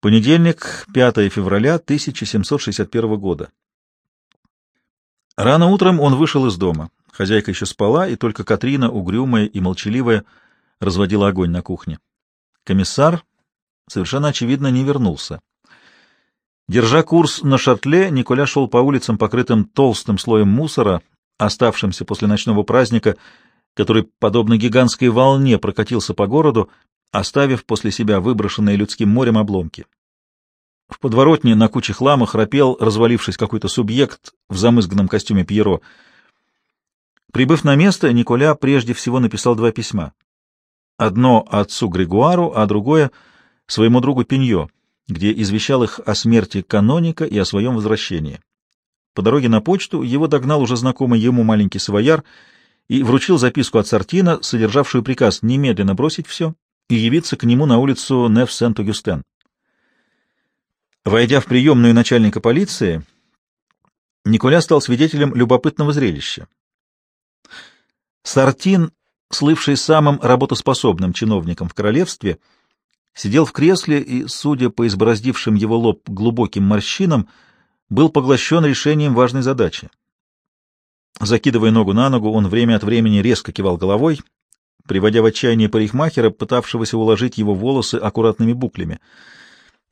Понедельник, 5 февраля 1761 года. Рано утром он вышел из дома. Хозяйка еще спала, и только Катрина, угрюмая и молчаливая, разводила огонь на кухне. Комиссар совершенно очевидно не вернулся. Держа курс на шатле, Николя шел по улицам, покрытым толстым слоем мусора, оставшимся после ночного праздника, который, подобно гигантской волне, прокатился по городу, оставив после себя выброшенные людским морем обломки. В подворотне на куче хлама храпел, развалившись какой-то субъект в замызганном костюме Пьеро. Прибыв на место, Николя прежде всего написал два письма. Одно отцу Григуару, а другое — своему другу Пиньо, где извещал их о смерти каноника и о своем возвращении. По дороге на почту его догнал уже знакомый ему маленький свояр и вручил записку от Сартина, содержавшую приказ немедленно бросить все и явиться к нему на улицу Неф-Сент-Огюстен. Войдя в приемную начальника полиции, Николя стал свидетелем любопытного зрелища. Сартин, слывший самым работоспособным чиновником в королевстве, сидел в кресле и, судя по избороздившим его лоб глубоким морщинам, был поглощен решением важной задачи. Закидывая ногу на ногу, он время от времени резко кивал головой, приводя в отчаяние парикмахера, пытавшегося уложить его волосы аккуратными буклями.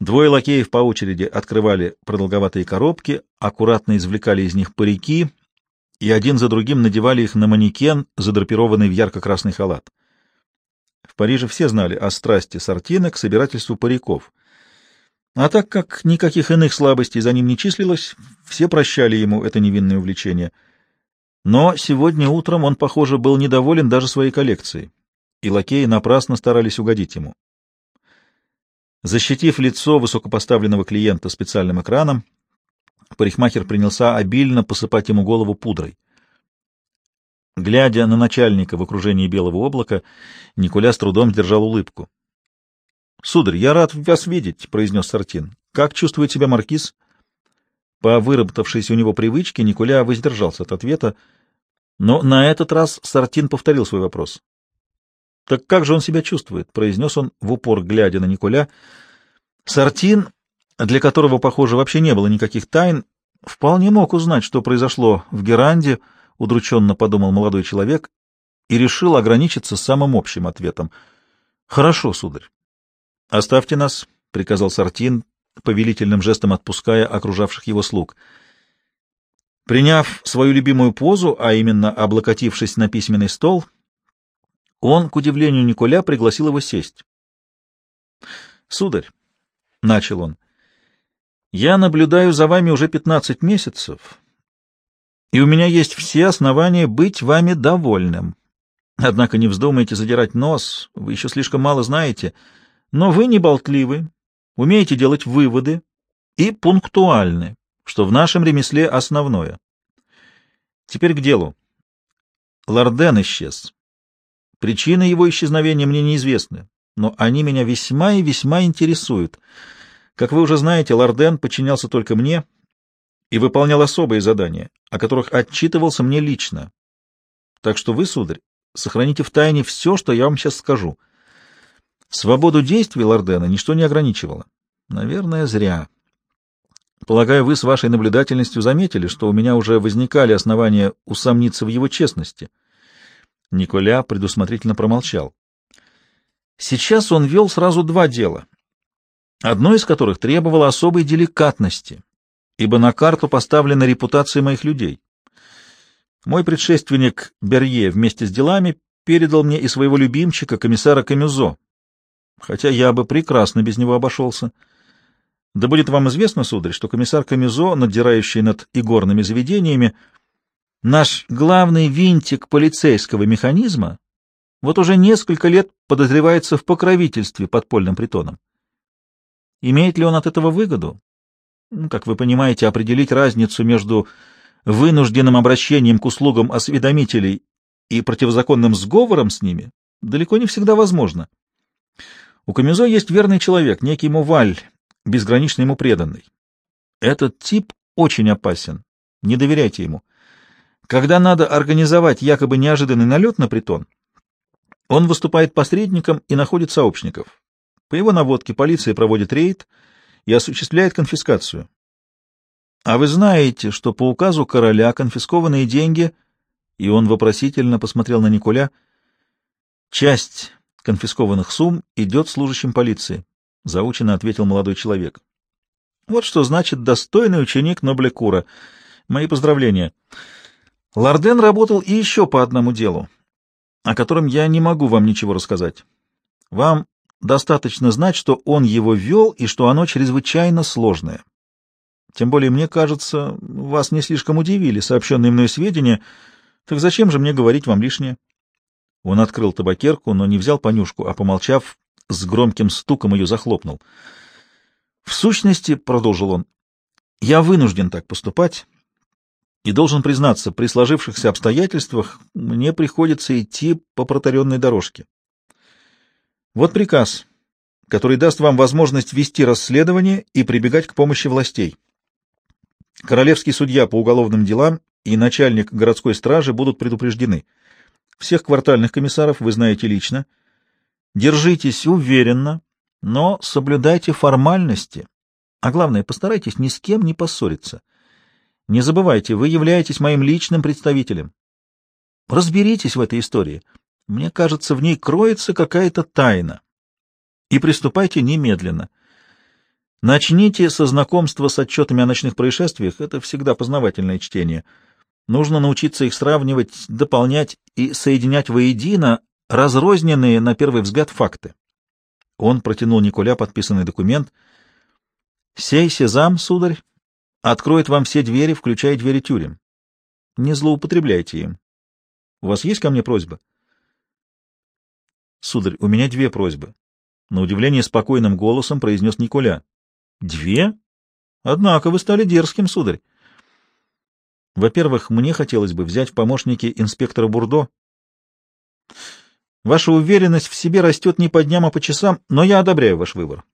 Двое лакеев по очереди открывали продолговатые коробки, аккуратно извлекали из них парики и один за другим надевали их на манекен, задрапированный в ярко-красный халат. В Париже все знали о страсти Сартина к собирательству париков. А так как никаких иных слабостей за ним не числилось, все прощали ему это невинное увлечение. Но сегодня утром он, похоже, был недоволен даже своей коллекцией, и лакеи напрасно старались угодить ему. Защитив лицо высокопоставленного клиента специальным экраном, парикмахер принялся обильно посыпать ему голову пудрой. Глядя на начальника в окружении белого облака, Николя с трудом держал улыбку. — Сударь, я рад вас видеть, — произнес Сартин. — Как чувствует себя маркиз? По выработавшейся у него привычке Николя воздержался от ответа, но на этот раз Сартин повторил свой вопрос. — Так как же он себя чувствует? — произнес он в упор, глядя на Николя. Сартин, для которого, похоже, вообще не было никаких тайн, вполне мог узнать, что произошло в Геранде, — удрученно подумал молодой человек, и решил ограничиться самым общим ответом. — Хорошо, сударь. — Оставьте нас, — приказал Сартин, повелительным жестом отпуская окружавших его слуг. Приняв свою любимую позу, а именно облокотившись на письменный стол, он, к удивлению Николя, пригласил его сесть. — Сударь, — начал он, — я наблюдаю за вами уже пятнадцать месяцев, и у меня есть все основания быть вами довольным. Однако не вздумайте задирать нос, вы еще слишком мало знаете, но вы не болтливы, умеете делать выводы и пунктуальны, что в нашем ремесле основное. Теперь к делу. Лорден исчез. Причины его исчезновения мне неизвестны, но они меня весьма и весьма интересуют. Как вы уже знаете, Лорден подчинялся только мне и выполнял особые задания, о которых отчитывался мне лично. Так что вы, сударь, сохраните в тайне все, что я вам сейчас скажу. Свободу действий Лордена ничто не ограничивало. Наверное, зря. Полагаю, вы с вашей наблюдательностью заметили, что у меня уже возникали основания усомниться в его честности. Николя предусмотрительно промолчал. Сейчас он вел сразу два дела, одно из которых требовало особой деликатности, ибо на карту поставлена репутация моих людей. Мой предшественник Берье вместе с делами передал мне и своего любимчика, комиссара Камюзо, хотя я бы прекрасно без него обошелся. Да будет вам известно, сударь, что комиссар Камюзо, надзирающий над игорными заведениями, Наш главный винтик полицейского механизма вот уже несколько лет подозревается в покровительстве подпольным притонам. Имеет ли он от этого выгоду? Ну, как вы понимаете, определить разницу между вынужденным обращением к услугам осведомителей и противозаконным сговором с ними далеко не всегда возможно. У Камюзо есть верный человек, некий Муваль, безгранично ему преданный. Этот тип очень опасен, не доверяйте ему. Когда надо организовать якобы неожиданный налет на притон, он выступает посредником и находит сообщников. По его наводке полиция проводит рейд, и осуществляет конфискацию. А вы знаете, что по указу короля конфискованные деньги, и он вопросительно посмотрел на Николя, часть конфискованных сумм идет служащим полиции, — заученно ответил молодой человек. Вот что значит достойный ученик Ноблекура. Мои поздравления. Лорден работал и еще по одному делу, о котором я не могу вам ничего рассказать. Вам достаточно знать, что он его вел и что оно чрезвычайно сложное. Тем более, мне кажется, вас не слишком удивили сообщенные мной сведения, так зачем же мне говорить вам лишнее? Он открыл табакерку, но не взял понюшку, а, помолчав, с громким стуком ее захлопнул. В сущности, — продолжил он, — я вынужден так поступать, и должен признаться, при сложившихся обстоятельствах мне приходится идти по протаренной дорожке. Вот приказ, который даст вам возможность вести расследование и прибегать к помощи властей. Королевский судья по уголовным делам и начальник городской стражи будут предупреждены. Всех квартальных комиссаров вы знаете лично. Держитесь уверенно, но соблюдайте формальности, а главное, постарайтесь ни с кем не поссориться. Не забывайте, вы являетесь моим личным представителем. Разберитесь в этой истории. Мне кажется, в ней кроется какая-то тайна. И приступайте немедленно. Начните со знакомства с отчетами о ночных происшествиях. Это всегда познавательное чтение. Нужно научиться их сравнивать, дополнять и соединять воедино разрозненные, на первый взгляд, факты. Он протянул Николя подписанный документ. «Сей сезам, сударь, откроет вам все двери, включая двери тюрем. Не злоупотребляйте им. У вас есть ко мне просьба?» Сударь, у меня две просьбы. На удивление спокойным голосом произнес Николя. Две? Однако вы стали дерзким, сударь. Во-первых, мне хотелось бы взять в помощники инспектора Бурдо. Ваша уверенность в себе растет не по дням, а по часам, но я одобряю ваш выбор.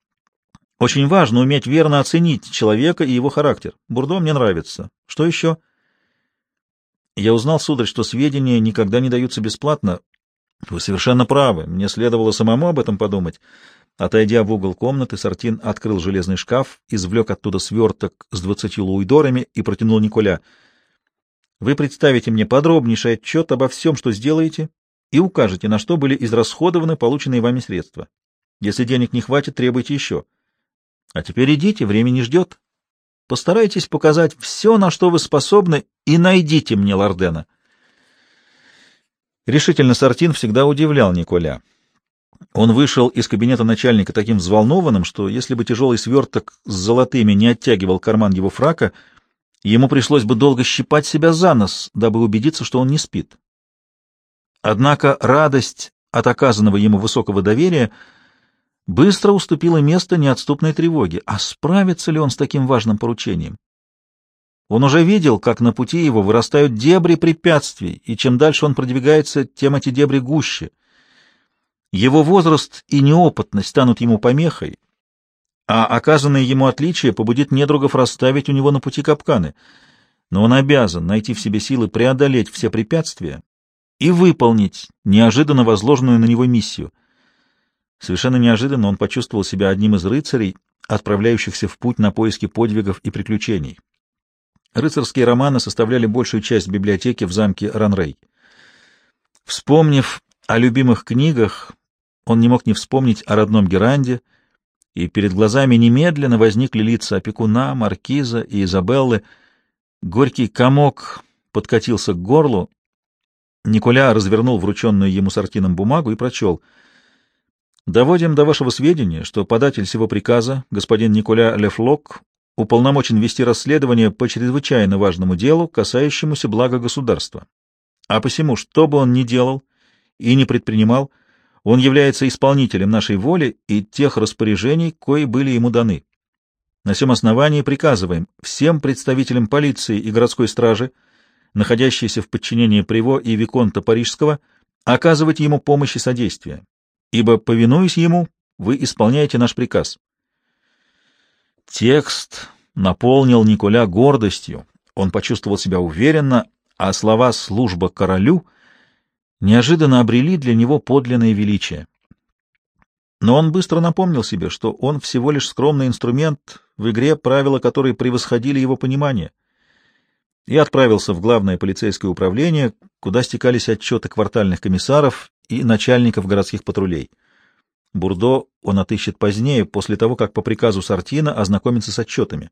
Очень важно уметь верно оценить человека и его характер. Бурдо мне нравится. Что еще? Я узнал, сударь, что сведения никогда не даются бесплатно. Вы совершенно правы. Мне следовало самому об этом подумать. Отойдя в угол комнаты, Сартин открыл железный шкаф, извлек оттуда сверток с двадцатью луидорами и протянул Николя. Вы представите мне подробнейший отчет обо всем, что сделаете, и укажете, на что были израсходованы полученные вами средства. Если денег не хватит, требуйте еще. А теперь идите, время не ждет. Постарайтесь показать все, на что вы способны, и найдите мне Лордена. Решительно Сартин всегда удивлял Николя. Он вышел из кабинета начальника таким взволнованным, что если бы тяжелый сверток с золотыми не оттягивал карман его фрака, ему пришлось бы долго щипать себя за нос, дабы убедиться, что он не спит. Однако радость от оказанного ему высокого доверия быстро уступила место неотступной тревоге. А справится ли он с таким важным поручением? Он уже видел, как на пути его вырастают дебри препятствий, и чем дальше он продвигается, тем эти дебри гуще. Его возраст и неопытность станут ему помехой, а оказанное ему отличие побудит недругов расставить у него на пути капканы. Но он обязан найти в себе силы преодолеть все препятствия и выполнить неожиданно возложенную на него миссию. Совершенно неожиданно он почувствовал себя одним из рыцарей, отправляющихся в путь на поиски подвигов и приключений. Рыцарские романы составляли большую часть библиотеки в замке Ранрей. Вспомнив о любимых книгах, он не мог не вспомнить о родном Геранде, и перед глазами немедленно возникли лица опекуна, маркиза и Изабеллы. Горький комок подкатился к горлу. Николя развернул врученную ему сортином бумагу и прочел. «Доводим до вашего сведения, что податель всего приказа, господин Николя Лефлок, уполномочен вести расследование по чрезвычайно важному делу, касающемуся блага государства. А посему, что бы он ни делал и не предпринимал, он является исполнителем нашей воли и тех распоряжений, кои были ему даны. На всем основании приказываем всем представителям полиции и городской стражи, находящиеся в подчинении Приво и Виконта Парижского, оказывать ему помощь и содействие, ибо, повинуясь ему, вы исполняете наш приказ. Текст наполнил Николя гордостью, он почувствовал себя уверенно, а слова «служба королю» — неожиданно обрели для него подлинное величие. Но он быстро напомнил себе, что он всего лишь скромный инструмент в игре, правила которой превосходили его понимание, и отправился в главное полицейское управление, куда стекались отчеты квартальных комиссаров и начальников городских патрулей. Бурдо он отыщет позднее, после того, как по приказу Сартина ознакомится с отчетами.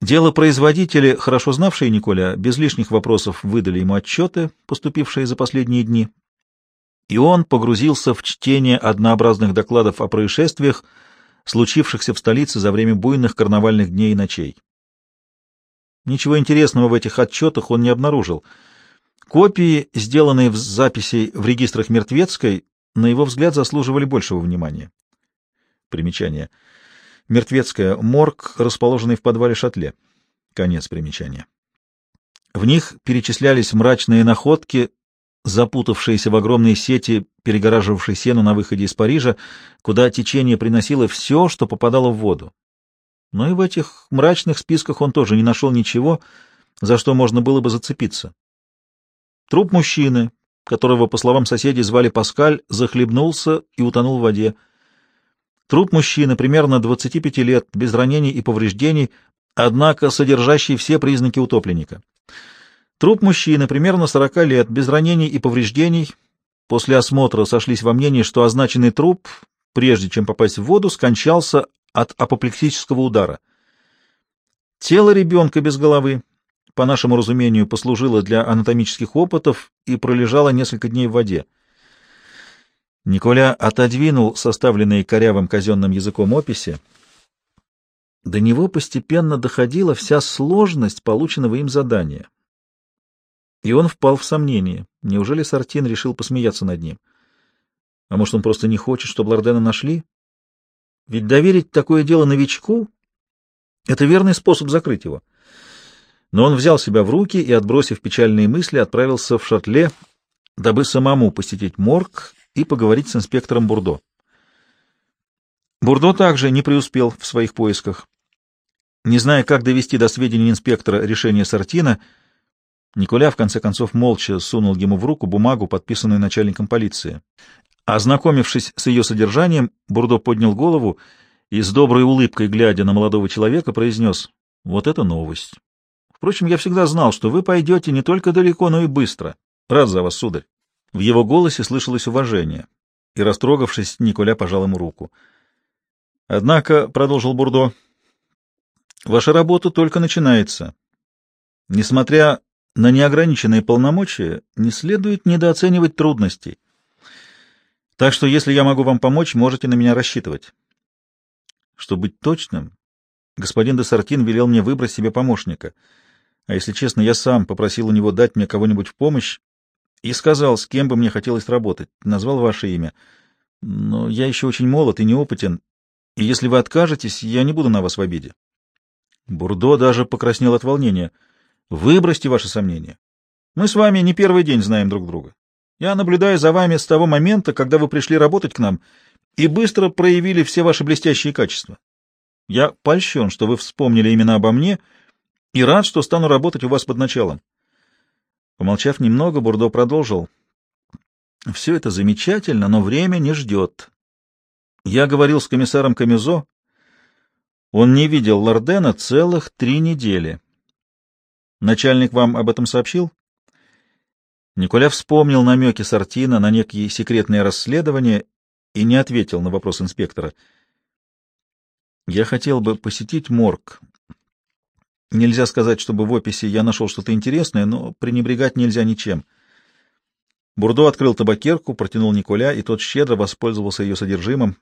Дело производители, хорошо знавшие Николя, без лишних вопросов выдали ему отчеты, поступившие за последние дни, и он погрузился в чтение однообразных докладов о происшествиях, случившихся в столице за время буйных карнавальных дней и ночей. Ничего интересного в этих отчетах он не обнаружил. Копии, сделанные в записи в регистрах Мертвецкой, на его взгляд, заслуживали большего внимания. Примечание. Мертвецкая морг, расположенный в подвале шатле. Конец примечания. В них перечислялись мрачные находки, запутавшиеся в огромной сети, перегораживавшей сену на выходе из Парижа, куда течение приносило все, что попадало в воду. Но и в этих мрачных списках он тоже не нашел ничего, за что можно было бы зацепиться. Труп мужчины, которого, по словам соседей, звали Паскаль, захлебнулся и утонул в воде. Труп мужчины примерно 25 лет, без ранений и повреждений, однако содержащий все признаки утопленника. Труп мужчины примерно 40 лет, без ранений и повреждений. После осмотра сошлись во мнении, что означенный труп, прежде чем попасть в воду, скончался от апоплексического удара. Тело ребенка без головы, по нашему разумению, послужило для анатомических опытов и пролежало несколько дней в воде. Николя отодвинул составленные корявым казенным языком описи. До него постепенно доходила вся сложность полученного им задания. И он впал в сомнение. Неужели Сартин решил посмеяться над ним? А может, он просто не хочет, чтобы Лордена нашли? Ведь доверить такое дело новичку — это верный способ закрыть его. Но он взял себя в руки и, отбросив печальные мысли, отправился в шатле, дабы самому посетить морг и поговорить с инспектором Бурдо. Бурдо также не преуспел в своих поисках. Не зная, как довести до сведения инспектора решение Сартина, Николя, в конце концов, молча сунул ему в руку бумагу, подписанную начальником полиции. Ознакомившись с ее содержанием, Бурдо поднял голову и с доброй улыбкой, глядя на молодого человека, произнес «Вот это новость! Впрочем, я всегда знал, что вы пойдете не только далеко, но и быстро. Рад за вас, сударь!» В его голосе слышалось уважение, и, растрогавшись, Николя пожал ему руку. «Однако», — продолжил Бурдо, — «ваша работа только начинается. Несмотря на неограниченные полномочия, не следует недооценивать трудностей. Так что, если я могу вам помочь, можете на меня рассчитывать. Чтобы быть точным, господин де Сартин велел мне выбрать себе помощника. А если честно, я сам попросил у него дать мне кого-нибудь в помощь и сказал, с кем бы мне хотелось работать. Назвал ваше имя. Но я еще очень молод и неопытен, и если вы откажетесь, я не буду на вас в обиде. Бурдо даже покраснел от волнения. Выбросьте ваши сомнения. Мы с вами не первый день знаем друг друга. Я наблюдаю за вами с того момента, когда вы пришли работать к нам и быстро проявили все ваши блестящие качества. Я польщен, что вы вспомнили именно обо мне и рад, что стану работать у вас под началом. Помолчав немного, Бурдо продолжил. Все это замечательно, но время не ждет. Я говорил с комиссаром Камизо. Он не видел Лордена целых три недели. Начальник вам об этом сообщил? Николя вспомнил намеки Сартина на некие секретные расследования и не ответил на вопрос инспектора. «Я хотел бы посетить морг. Нельзя сказать, чтобы в описи я нашел что-то интересное, но пренебрегать нельзя ничем». Бурдо открыл табакерку, протянул Николя, и тот щедро воспользовался ее содержимым.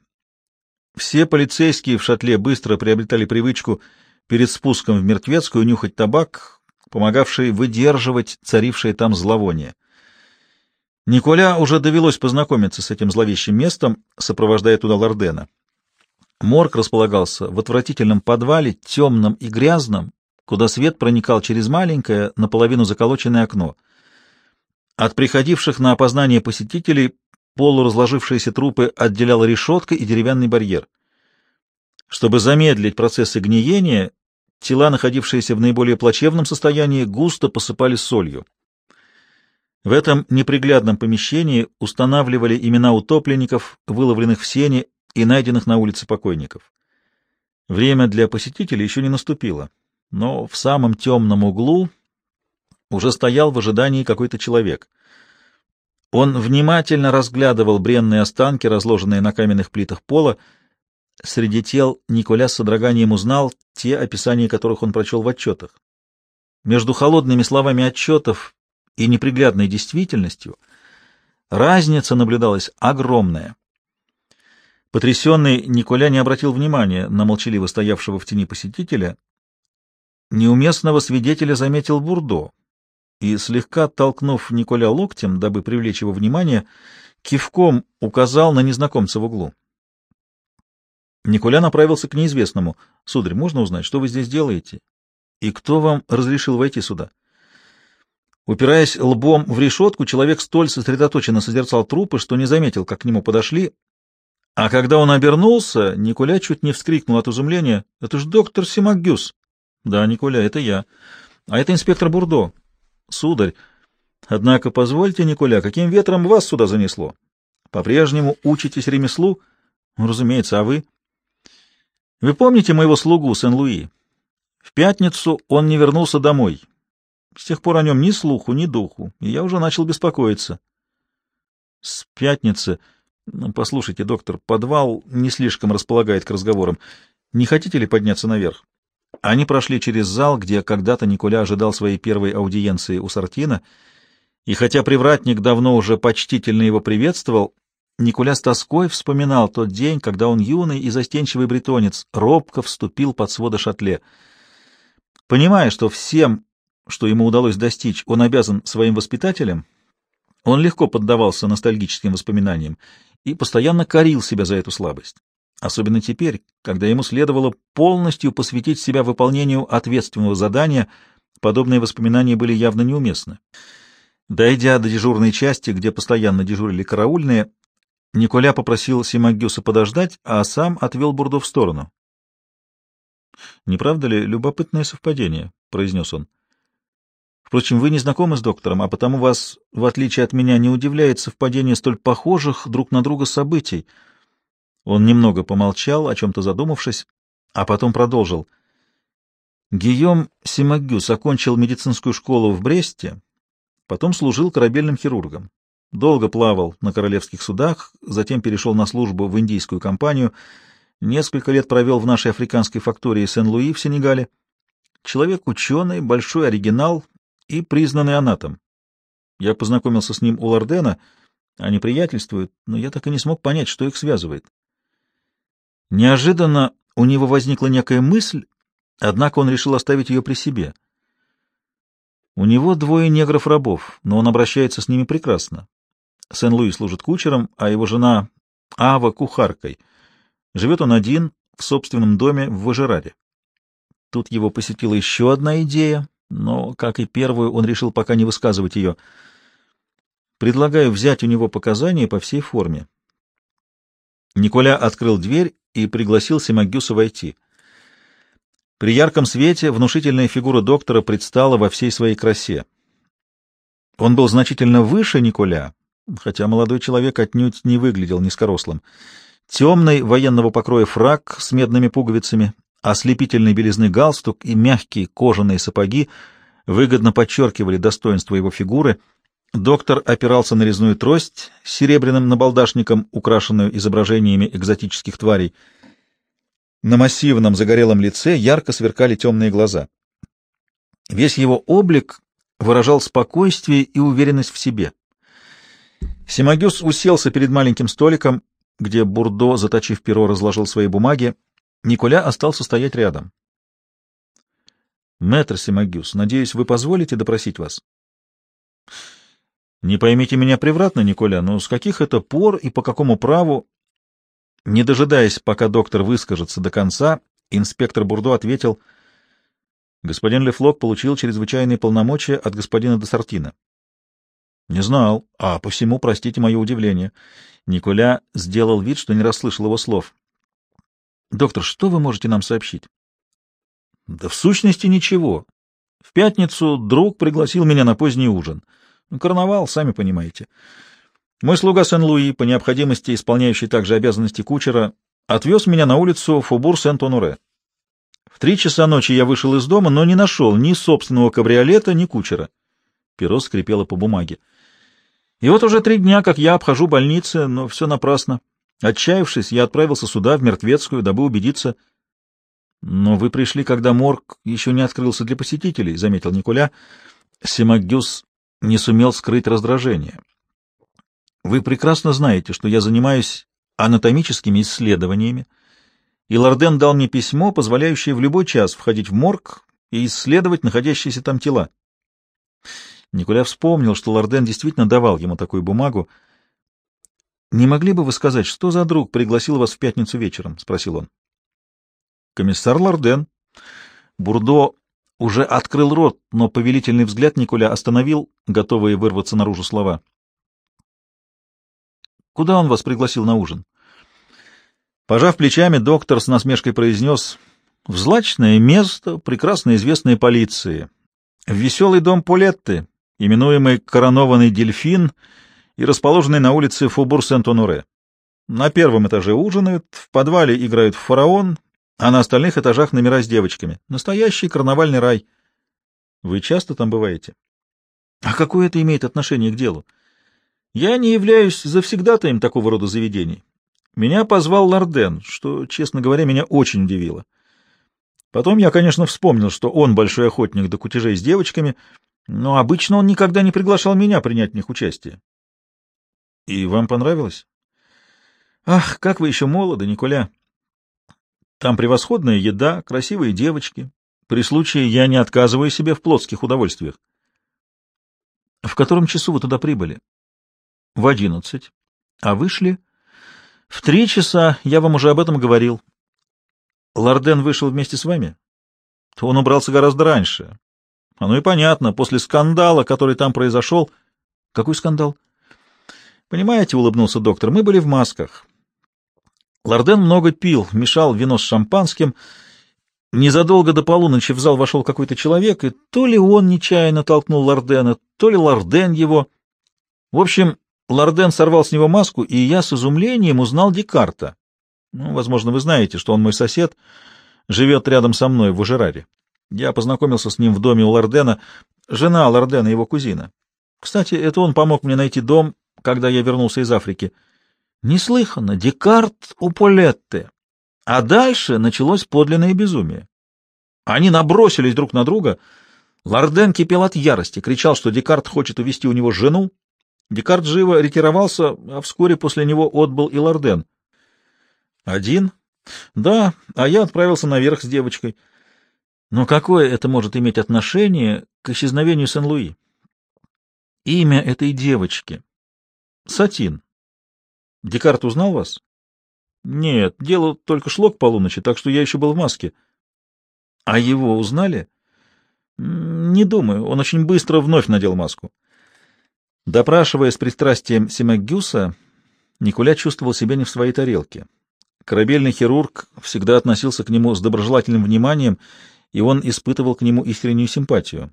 Все полицейские в шатле быстро приобретали привычку перед спуском в мертвецкую нюхать табак, помогавший выдерживать царившее там зловоние. Николя уже довелось познакомиться с этим зловещим местом, сопровождая туда Лордена. Морг располагался в отвратительном подвале, темном и грязном, куда свет проникал через маленькое, наполовину заколоченное окно. От приходивших на опознание посетителей полуразложившиеся трупы отделяла решетка и деревянный барьер. Чтобы замедлить процессы гниения, тела, находившиеся в наиболее плачевном состоянии, густо посыпали солью. В этом неприглядном помещении устанавливали имена утопленников, выловленных в сене и найденных на улице покойников. Время для посетителей еще не наступило, но в самом темном углу уже стоял в ожидании какой-то человек. Он внимательно разглядывал бренные останки, разложенные на каменных плитах пола. Среди тел Николя с содроганием узнал те описания, которых он прочел в отчетах. Между холодными словами отчетов и неприглядной действительностью разница наблюдалась огромная. Потрясенный Николя не обратил внимания на молчаливо стоявшего в тени посетителя. Неуместного свидетеля заметил Бурдо и, слегка толкнув Николя локтем, дабы привлечь его внимание, кивком указал на незнакомца в углу. Николя направился к неизвестному. — Сударь, можно узнать, что вы здесь делаете? И кто вам разрешил войти сюда? Упираясь лбом в решетку, человек столь сосредоточенно созерцал трупы, что не заметил, как к нему подошли, а когда он обернулся, Николя чуть не вскрикнул от изумления. — Это же доктор Симагюс. — Да, Николя, это я. — А это инспектор Бурдо. — Сударь, однако позвольте, Николя, каким ветром вас сюда занесло? По-прежнему учитесь ремеслу? Ну, — Разумеется, а вы? — Вы помните моего слугу Сен-Луи? В пятницу он не вернулся домой. С тех пор о нем ни слуху, ни духу, и я уже начал беспокоиться. — С пятницы... Ну, послушайте, доктор, подвал не слишком располагает к разговорам. Не хотите ли подняться наверх? Они прошли через зал, где когда-то Николя ожидал своей первой аудиенции у Сартина, и хотя привратник давно уже почтительно его приветствовал, Николя с тоской вспоминал тот день, когда он юный и застенчивый бретонец робко вступил под своды шатле. Понимая, что всем, что ему удалось достичь, он обязан своим воспитателям, он легко поддавался ностальгическим воспоминаниям и постоянно корил себя за эту слабость. Особенно теперь, когда ему следовало полностью посвятить себя выполнению ответственного задания, подобные воспоминания были явно неуместны. Дойдя до дежурной части, где постоянно дежурили караульные, Николя попросил Симагюса подождать, а сам отвел Бурдо в сторону. — Не правда ли любопытное совпадение? — произнес он. Впрочем, вы не знакомы с доктором, а потому вас, в отличие от меня, не удивляет совпадение столь похожих друг на друга событий. Он немного помолчал, о чем-то задумавшись, а потом продолжил. Гийом Симагюс окончил медицинскую школу в Бресте, потом служил корабельным хирургом. Долго плавал на королевских судах, затем перешел на службу в индийскую компанию, несколько лет провел в нашей африканской фактории Сен-Луи в Сенегале. Человек ученый, большой оригинал, и признанный анатом. Я познакомился с ним у Лордена, они приятельствуют, но я так и не смог понять, что их связывает. Неожиданно у него возникла некая мысль, однако он решил оставить ее при себе. У него двое негров-рабов, но он обращается с ними прекрасно. Сен-Луи служит кучером, а его жена Ава — кухаркой. Живет он один в собственном доме в Важераде. Тут его посетила еще одна идея, но, как и первую, он решил пока не высказывать ее. Предлагаю взять у него показания по всей форме. Николя открыл дверь и пригласил Симагюса войти. При ярком свете внушительная фигура доктора предстала во всей своей красе. Он был значительно выше Николя, хотя молодой человек отнюдь не выглядел низкорослым. Темный военного покроя фрак с медными пуговицами, Ослепительной белизны галстук и мягкие кожаные сапоги выгодно подчеркивали достоинство его фигуры. Доктор опирался на резную трость с серебряным набалдашником, украшенную изображениями экзотических тварей. На массивном загорелом лице ярко сверкали темные глаза. Весь его облик выражал спокойствие и уверенность в себе. Симагюс уселся перед маленьким столиком, где Бурдо, заточив перо, разложил свои бумаги. Николя остался стоять рядом. — Мэтр Симагюс, надеюсь, вы позволите допросить вас? — Не поймите меня превратно, Николя, но с каких это пор и по какому праву... Не дожидаясь, пока доктор выскажется до конца, инспектор Бурдо ответил, — Господин Лефлок получил чрезвычайные полномочия от господина Десартина. — Не знал. А, по всему, простите мое удивление. Николя сделал вид, что не расслышал его слов. Доктор, что вы можете нам сообщить? Да в сущности ничего. В пятницу друг пригласил меня на поздний ужин. Карнавал, сами понимаете. Мой слуга Сен-Луи, по необходимости исполняющий также обязанности кучера, отвез меня на улицу Фубур-Сент-Оноре. В три часа ночи я вышел из дома, но не нашел ни собственного кабриолета, ни кучера. Перо скрипело по бумаге. И вот уже три дня, как я обхожу больницы, но все напрасно. Отчаявшись, я отправился сюда, в Мертвецкую, дабы убедиться. — Но вы пришли, когда морг еще не открылся для посетителей, — заметил Николя. Симагюс не сумел скрыть раздражение. — Вы прекрасно знаете, что я занимаюсь анатомическими исследованиями, и Лорден дал мне письмо, позволяющее в любой час входить в морг и исследовать находящиеся там тела. Николя вспомнил, что Лорден действительно давал ему такую бумагу. «Не могли бы вы сказать, что за друг пригласил вас в пятницу вечером?» — спросил он. «Комиссар Лорден». Бурдо уже открыл рот, но повелительный взгляд Николя остановил, готовые вырваться наружу слова. «Куда он вас пригласил на ужин?» Пожав плечами, доктор с насмешкой произнес «В злачное место, прекрасно известное полиции, в веселый дом Полетты, именуемый «Коронованный дельфин» и расположенный на улице Фубур-Сент-Оноре. На первом этаже ужинают, в подвале играют в фараон, а на остальных этажах номера с девочками. Настоящий карнавальный рай. Вы часто там бываете? А какое это имеет отношение к делу? Я не являюсь завсегдатаем такого рода заведений. Меня позвал Лорден, что, честно говоря, меня очень удивило. Потом я, конечно, вспомнил, что он большой охотник до кутежей с девочками, но обычно он никогда не приглашал меня принять в них участие. — И вам понравилось? — Ах, как вы еще молоды, Николя! Там превосходная еда, красивые девочки. При случае я не отказываю себе в плотских удовольствиях. — В котором часу вы туда прибыли? — В одиннадцать. — А вышли? — В три часа, я вам уже об этом говорил. — Лорден вышел вместе с вами? — Он убрался гораздо раньше. Оно и понятно, после скандала, который там произошел... Какой скандал? Понимаете, улыбнулся доктор, мы были в масках. Лорден много пил, мешал вино с шампанским. Незадолго до полуночи в зал вошел какой-то человек, и то ли он нечаянно толкнул Лордена, то ли Лорден его. В общем, Лорден сорвал с него маску, и я с изумлением узнал Декарта. Ну, возможно, вы знаете, что он мой сосед, живет рядом со мной в Ужераре. Я познакомился с ним в доме у Лордена, жена Лордена, его кузина. Кстати, это он помог мне найти дом, когда я вернулся из Африки. Неслыханно, Декарт у Полетте. А дальше началось подлинное безумие. Они набросились друг на друга. Лорден кипел от ярости, кричал, что Декарт хочет увести у него жену. Декарт живо ретировался, а вскоре после него отбыл и Лорден. Один? Да, а я отправился наверх с девочкой. Но какое это может иметь отношение к исчезновению Сен-Луи? Имя этой девочки. Сатин. Декарт узнал вас? Нет, дело только шло к полуночи, так что я еще был в маске. А его узнали? Не думаю, он очень быстро вновь надел маску. Допрашивая с пристрастием Симагюса, Николя чувствовал себя не в своей тарелке. Корабельный хирург всегда относился к нему с доброжелательным вниманием и он испытывал к нему искреннюю симпатию.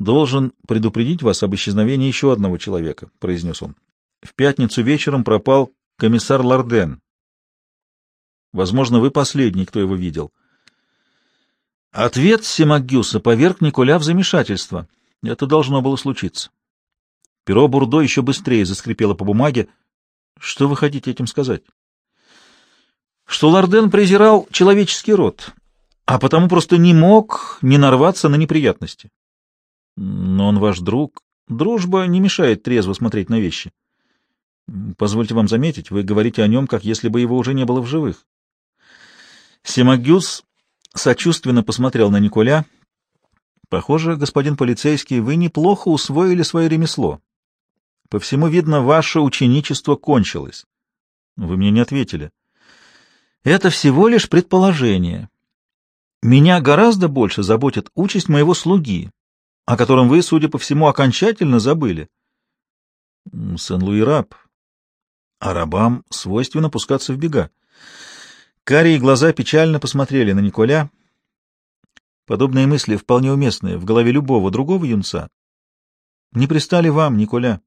«Должен предупредить вас об исчезновении еще одного человека», — произнес он. «В пятницу вечером пропал комиссар Ларден. Возможно, вы последний, кто его видел». Ответ Симагюса поверг Николя в замешательство. Это должно было случиться. Перо Бурдо еще быстрее заскрипело по бумаге. Что вы хотите этим сказать? Что Ларден презирал человеческий род, а потому просто не мог не нарваться на неприятности. Но он ваш друг. Дружба не мешает трезво смотреть на вещи. Позвольте вам заметить, вы говорите о нем, как если бы его уже не было в живых. Симагюс сочувственно посмотрел на Николя. Похоже, господин полицейский, вы неплохо усвоили свое ремесло. По всему видно, ваше ученичество кончилось. Вы мне не ответили. Это всего лишь предположение. Меня гораздо больше заботит участь моего слуги, о котором вы, судя по всему, окончательно забыли. Сен-Луи раб. А рабам свойственно пускаться в бега. Карие глаза печально посмотрели на Николя. Подобные мысли вполне уместные в голове любого другого юнца. Не пристали вам, Николя.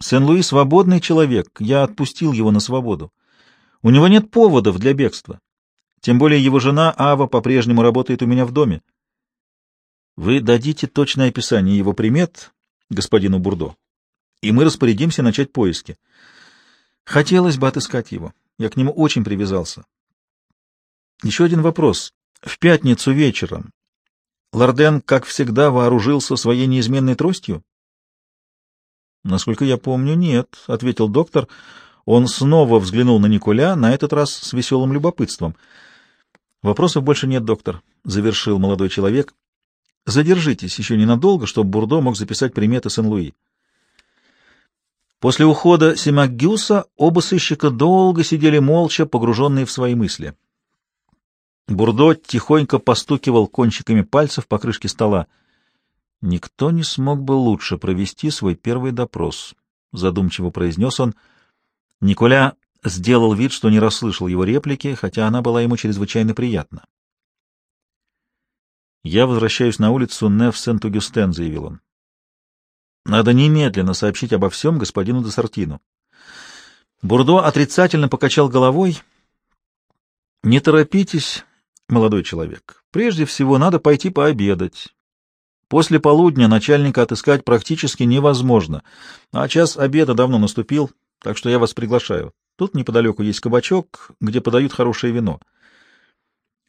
Сен-Луи свободный человек, я отпустил его на свободу. У него нет поводов для бегства. Тем более его жена Ава по-прежнему работает у меня в доме. Вы дадите точное описание его примет господину Бурдо, и мы распорядимся начать поиски. Хотелось бы отыскать его. Я к нему очень привязался. Еще один вопрос. В пятницу вечером Лорден, как всегда, вооружился своей неизменной тростью? Насколько я помню, нет, — ответил доктор. Он снова взглянул на Николя, на этот раз с веселым любопытством. Вопросов больше нет, доктор, — завершил молодой человек. Задержитесь еще ненадолго, чтобы Бурдо мог записать приметы Сен-Луи. После ухода Симагюса оба сыщика долго сидели молча, погруженные в свои мысли. Бурдо тихонько постукивал кончиками пальцев по крышке стола. Никто не смог бы лучше провести свой первый допрос, задумчиво произнес он. Николя сделал вид, что не расслышал его реплики, хотя она была ему чрезвычайно приятна. «Я возвращаюсь на улицу Неф Сент-Огюстен», — заявил он. «Надо немедленно сообщить обо всем господину Десартину». Бурдо отрицательно покачал головой. «Не торопитесь, молодой человек. Прежде всего надо пойти пообедать. После полудня начальника отыскать практически невозможно, а час обеда давно наступил, так что я вас приглашаю. Тут неподалеку есть кабачок, где подают хорошее вино.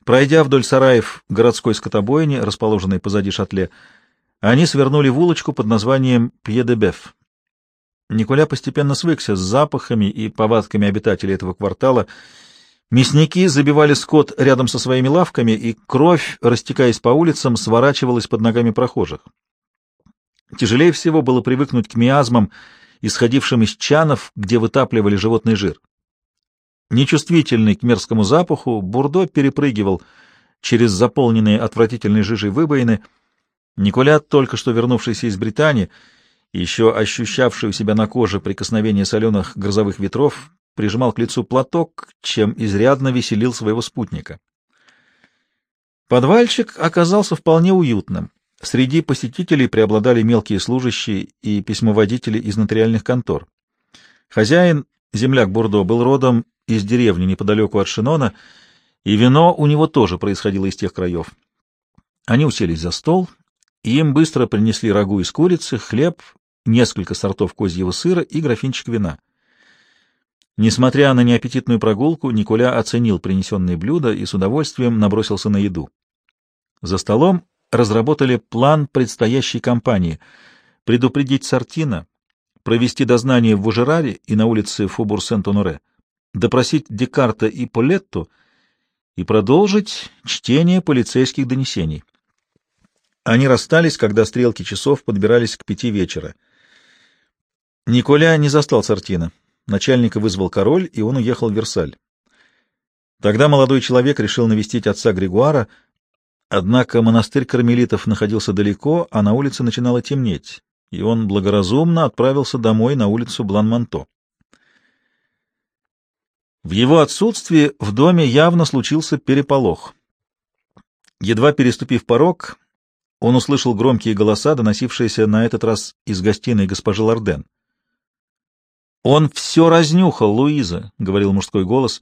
Пройдя вдоль сараев городской скотобойни, расположенной позади шатле, они свернули в улочку под названием Пье-де-Беф. Николя постепенно свыкся с запахами и повадками обитателей этого квартала Мясники забивали скот рядом со своими лавками, и кровь, растекаясь по улицам, сворачивалась под ногами прохожих. Тяжелее всего было привыкнуть к миазмам, исходившим из чанов, где вытапливали животный жир. Нечувствительный к мерзкому запаху, Бурдо перепрыгивал через заполненные отвратительной жижей выбоины. Николя, только что вернувшийся из Британии, еще ощущавший у себя на коже прикосновение соленых грозовых ветров, прижимал к лицу платок, чем изрядно веселил своего спутника. Подвальчик оказался вполне уютным. Среди посетителей преобладали мелкие служащие и письмоводители из нотариальных контор. Хозяин, земляк Бурдо, был родом из деревни неподалеку от Шинона, и вино у него тоже происходило из тех краев. Они уселись за стол, им быстро принесли рагу из курицы, хлеб, несколько сортов козьего сыра и графинчик вина. Несмотря на неаппетитную прогулку, Николя оценил принесенные блюда и с удовольствием набросился на еду. За столом разработали план предстоящей кампании — предупредить Сартина, провести дознание в Вужераре и на улице Фубур-Сент-Оноре, допросить Декарта и Полетту и продолжить чтение полицейских донесений. Они расстались, когда стрелки часов подбирались к пяти вечера. Николя не застал Сартина. Начальника вызвал король, и он уехал в Версаль. Тогда молодой человек решил навестить отца Григуара, однако монастырь кармелитов находился далеко, а на улице начинало темнеть, и он благоразумно отправился домой на улицу Блан-Манто. В его отсутствии в доме явно случился переполох. Едва переступив порог, он услышал громкие голоса, доносившиеся на этот раз из гостиной госпожи Лорден. «Он все разнюхал, Луиза», — говорил мужской голос.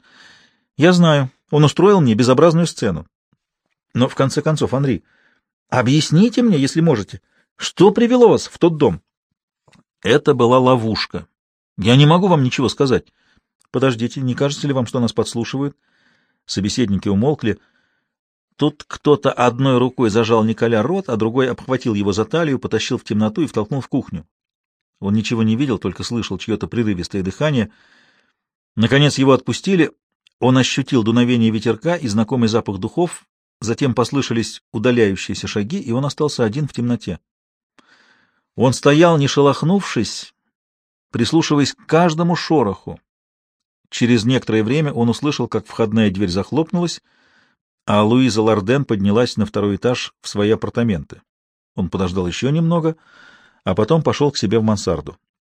«Я знаю, он устроил мне безобразную сцену. Но, в конце концов, Анри, объясните мне, если можете, что привело вас в тот дом?» «Это была ловушка. Я не могу вам ничего сказать». «Подождите, не кажется ли вам, что нас подслушивают?» Собеседники умолкли. Тут кто-то одной рукой зажал Николя рот, а другой обхватил его за талию, потащил в темноту и втолкнул в кухню. Он ничего не видел, только слышал чье-то прерывистое дыхание. Наконец его отпустили. Он ощутил дуновение ветерка и знакомый запах духов. Затем послышались удаляющиеся шаги, и он остался один в темноте. Он стоял, не шелохнувшись, прислушиваясь к каждому шороху. Через некоторое время он услышал, как входная дверь захлопнулась, а Луиза Ларден поднялась на второй этаж в свои апартаменты. Он подождал еще немного — а потом пошел к себе в мансарду.